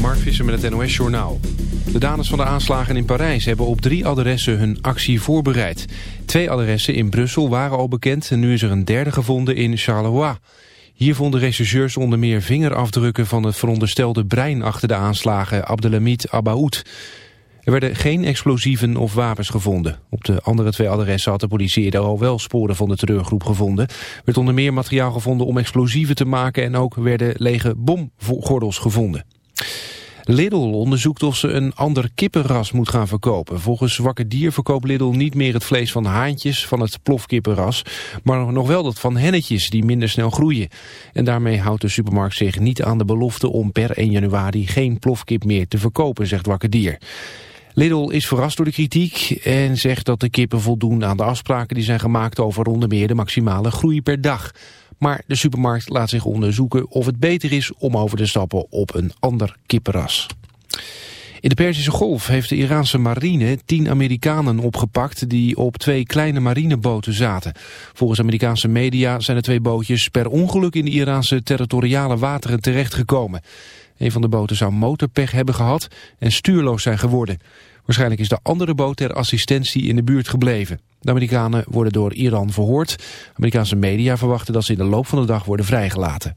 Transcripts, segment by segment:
Mark Visser met het NOS Journaal. De daders van de aanslagen in Parijs hebben op drie adressen hun actie voorbereid. Twee adressen in Brussel waren al bekend en nu is er een derde gevonden in Charleroi. Hier vonden rechercheurs onder meer vingerafdrukken van het veronderstelde brein achter de aanslagen Abdelhamid Abaoud. Er werden geen explosieven of wapens gevonden. Op de andere twee adressen had de politie eerder al wel sporen van de terreurgroep gevonden. Er werd onder meer materiaal gevonden om explosieven te maken en ook werden lege bomgordels gevonden. Lidl onderzoekt of ze een ander kippenras moet gaan verkopen. Volgens Wakker Dier verkoopt Lidl niet meer het vlees van haantjes van het plofkippenras, maar nog wel dat van hennetjes die minder snel groeien. En daarmee houdt de supermarkt zich niet aan de belofte om per 1 januari geen plofkip meer te verkopen, zegt Wakker Dier. Lidl is verrast door de kritiek en zegt dat de kippen voldoen aan de afspraken die zijn gemaakt over onder meer de maximale groei per dag. Maar de supermarkt laat zich onderzoeken of het beter is om over te stappen op een ander kippenras. In de Perzische Golf heeft de Iraanse marine tien Amerikanen opgepakt die op twee kleine marineboten zaten. Volgens Amerikaanse media zijn de twee bootjes per ongeluk in de Iraanse territoriale wateren terechtgekomen. Een van de boten zou motorpech hebben gehad en stuurloos zijn geworden. Waarschijnlijk is de andere boot ter assistentie in de buurt gebleven. De Amerikanen worden door Iran verhoord. Amerikaanse media verwachten dat ze in de loop van de dag worden vrijgelaten.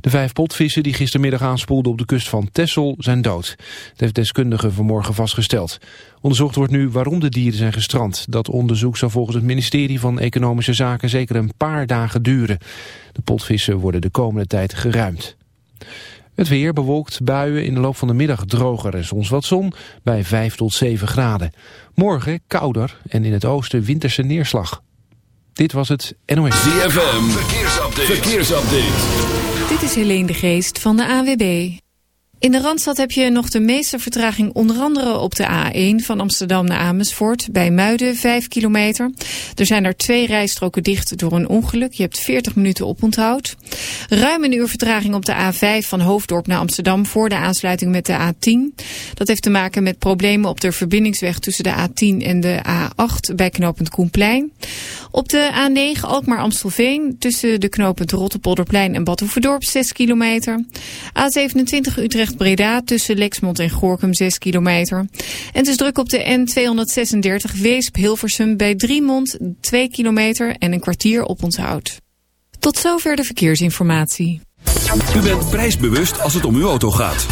De vijf potvissen die gistermiddag aanspoelden op de kust van Texel zijn dood. Dat heeft deskundigen vanmorgen vastgesteld. Onderzocht wordt nu waarom de dieren zijn gestrand. Dat onderzoek zal volgens het ministerie van Economische Zaken zeker een paar dagen duren. De potvissen worden de komende tijd geruimd. Het weer bewolkt, buien in de loop van de middag droger en soms wat zon bij 5 tot 7 graden. Morgen kouder en in het oosten winterse neerslag. Dit was het NOS. ZFM, verkeersupdate. verkeersupdate. Dit is Helene de Geest van de AWB. In de Randstad heb je nog de meeste vertraging onder andere op de A1 van Amsterdam naar Amersfoort. Bij Muiden 5 kilometer. Er zijn er twee rijstroken dicht door een ongeluk. Je hebt 40 minuten oponthoud. Ruim een uur vertraging op de A5 van Hoofddorp naar Amsterdam voor de aansluiting met de A10. Dat heeft te maken met problemen op de verbindingsweg tussen de A10 en de A8 bij knooppunt Koenplein. Op de A9 Alkmaar-Amstelveen tussen de knooppunt Rotterpolderplein en Badhoevedorp 6 kilometer. A27 Utrecht-Breda tussen Lexmond en Gorkum 6 kilometer. En het is druk op de N236 Weesp-Hilversum bij Driemond 2 kilometer en een kwartier op onthoud. Tot zover de verkeersinformatie. U bent prijsbewust als het om uw auto gaat.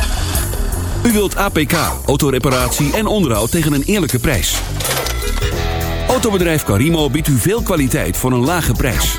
U wilt APK, autoreparatie en onderhoud tegen een eerlijke prijs. Autobedrijf Carimo biedt u veel kwaliteit voor een lage prijs.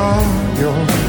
Got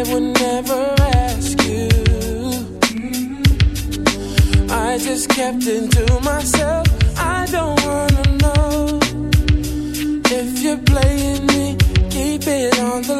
I would never ask you. I just kept it to myself. I don't wanna know if you're playing me. Keep it on the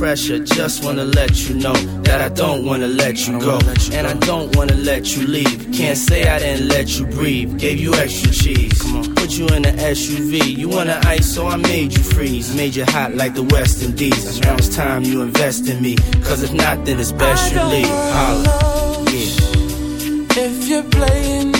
pressure. Just wanna let you know that I don't wanna let you go. And I don't wanna let you leave. Can't say I didn't let you breathe. Gave you extra cheese. Put you in the SUV. You want to ice, so I made you freeze. Made you hot like the West Indies. Now it's time you invest in me. Cause if not, then it's best you leave. Holla. Yeah. If you're playing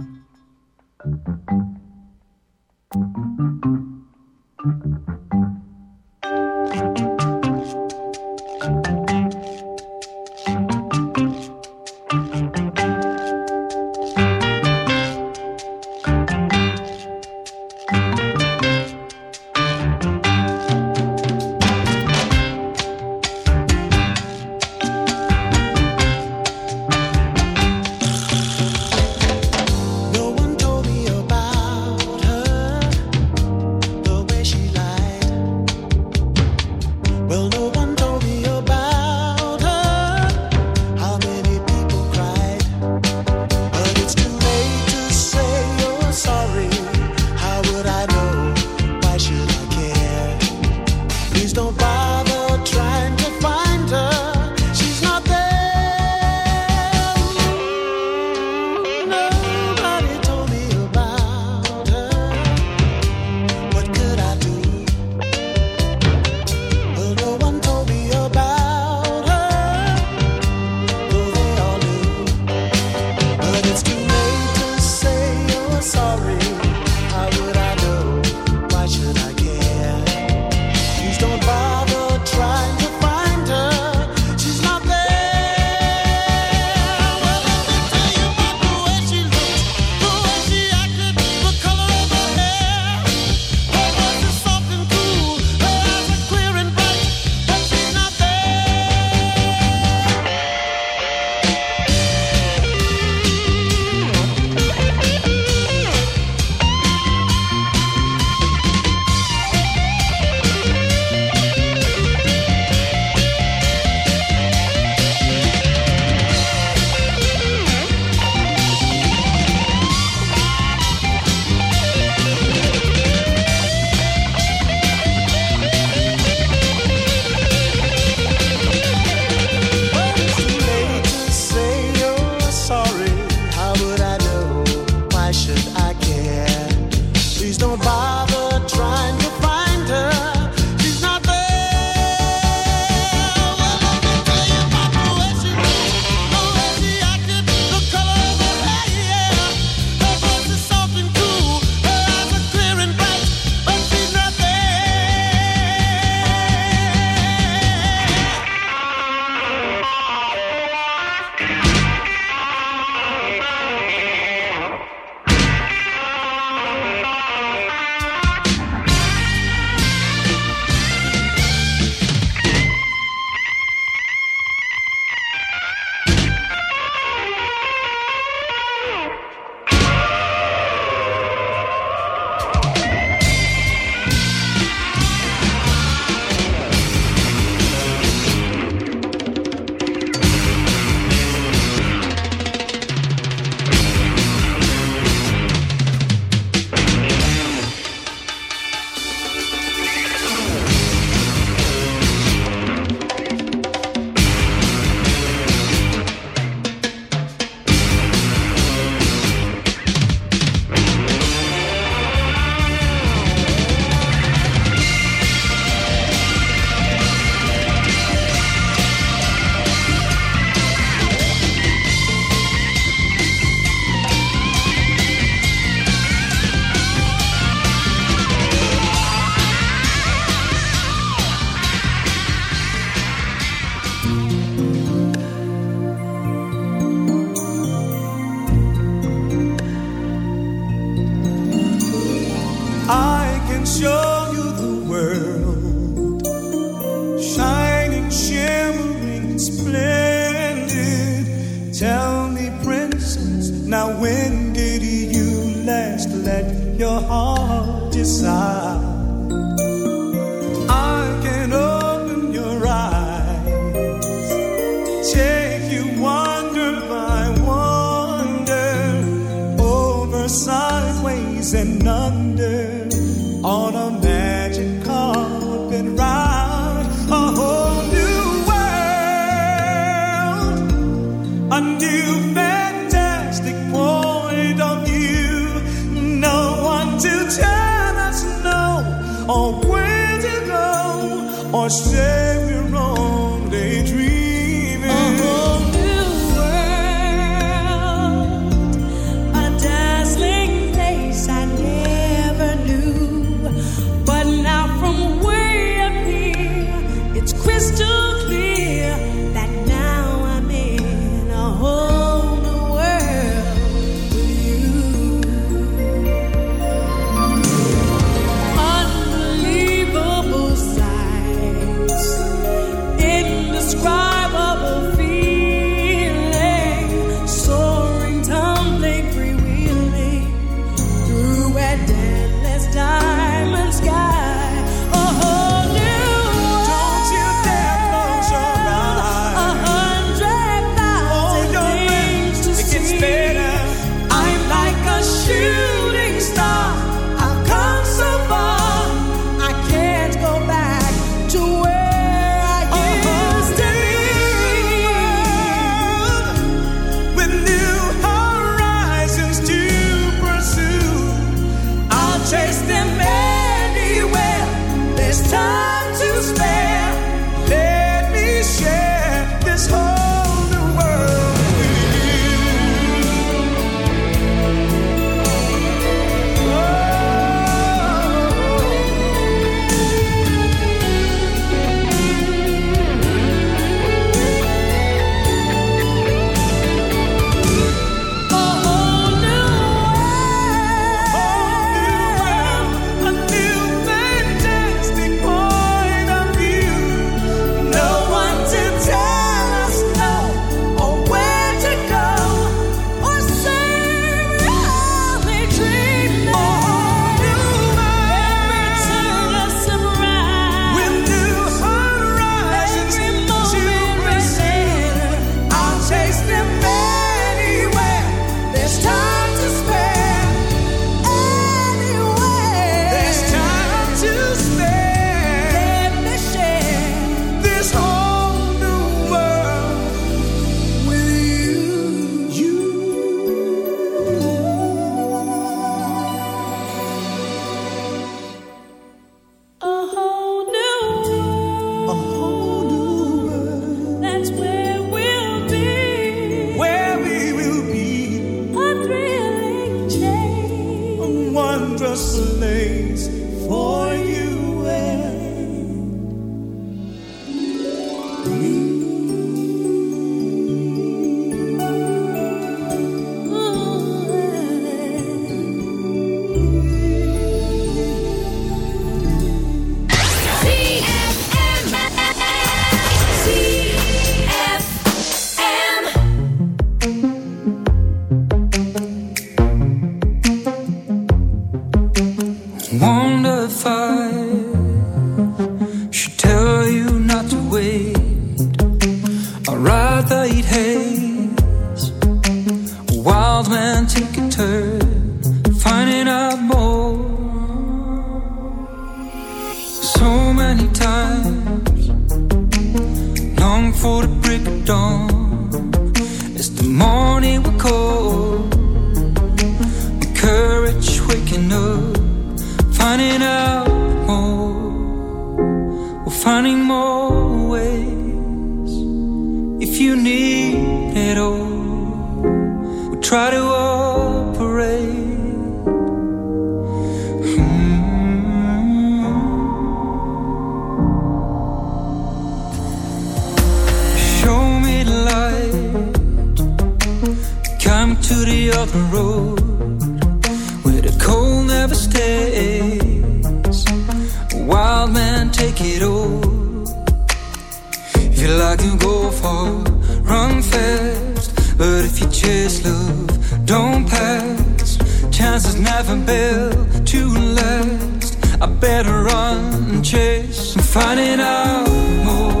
chance Chances never built to last. I better run and chase and find it out more.